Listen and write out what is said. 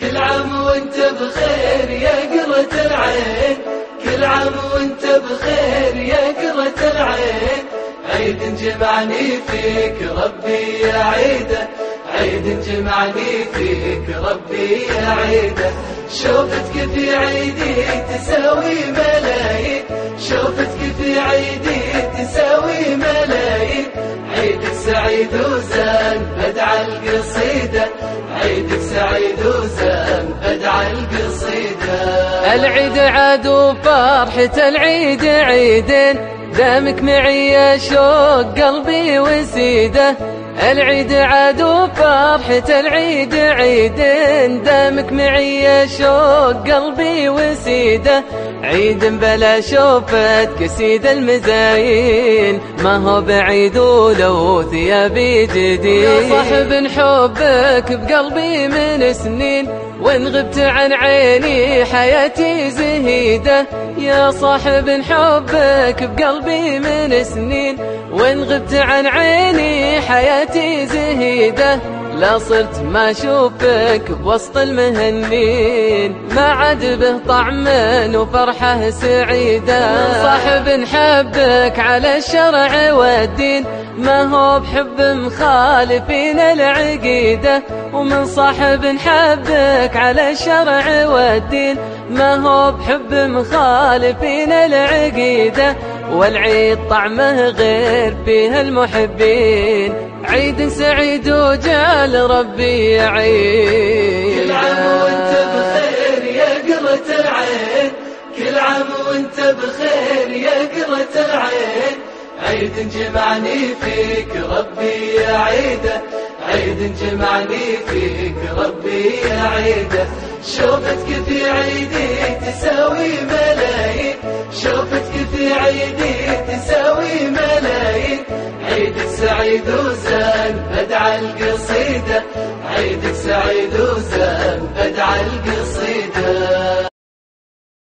كل عام وانت بخير يا قرة العين. كل عام وانت بخير يا قرة العين. عيد جمعني فيك ربي يا عيدة. عيد جمعني فيك ربي يا عيدة. شوفتك في عيدي تساوي ملايين. شوفتك سعيد وزان بدع القصيدة. عيدك سعيد وزان بدع القصيدة. العيد عاد وفرحة العيد عيدين. دامك معي يا شوق قلبي وسيدة. العيد عاد وفرحة العيد عيدين. دامك معي يا شوق قلبي وسيده عيد بلا شوفتك سيد المزاين. ما هو بعيد ولو ثيابي جديد. يا صاحب حبك بقلبي من سنين وإن غبت عن عيني حياتي زهيدة. يا صاحب حبك بقلبي من سنين وإن غبت عن عيني حياتي زهيدة. لا صرت ما أشوفك بوسط المهنين ما عاد به طعم وفرحة سعيدة. صاحب حبك على الشرع والدين. ما هو بحب مخالفين العقيدة. ومن صاحب حبك على الشرع والدين. ما هو بحب مخالفين العقيدة. والعيد طعمه غير فيه المحبين. عيد سعيد وجال ربي يعيد كل عام وانت بخير يا قرة العين. كل عام وانت بخير يا قرة العين. عيد جمعني فيك ربي يا عيده عيد جمعني فيك ربي يا عيده شوفتك في عيدي تساوي ملايين. شوفتك سعيد وزان بدع القصيدة. عيدك سعيد وزان بدع القصيدة.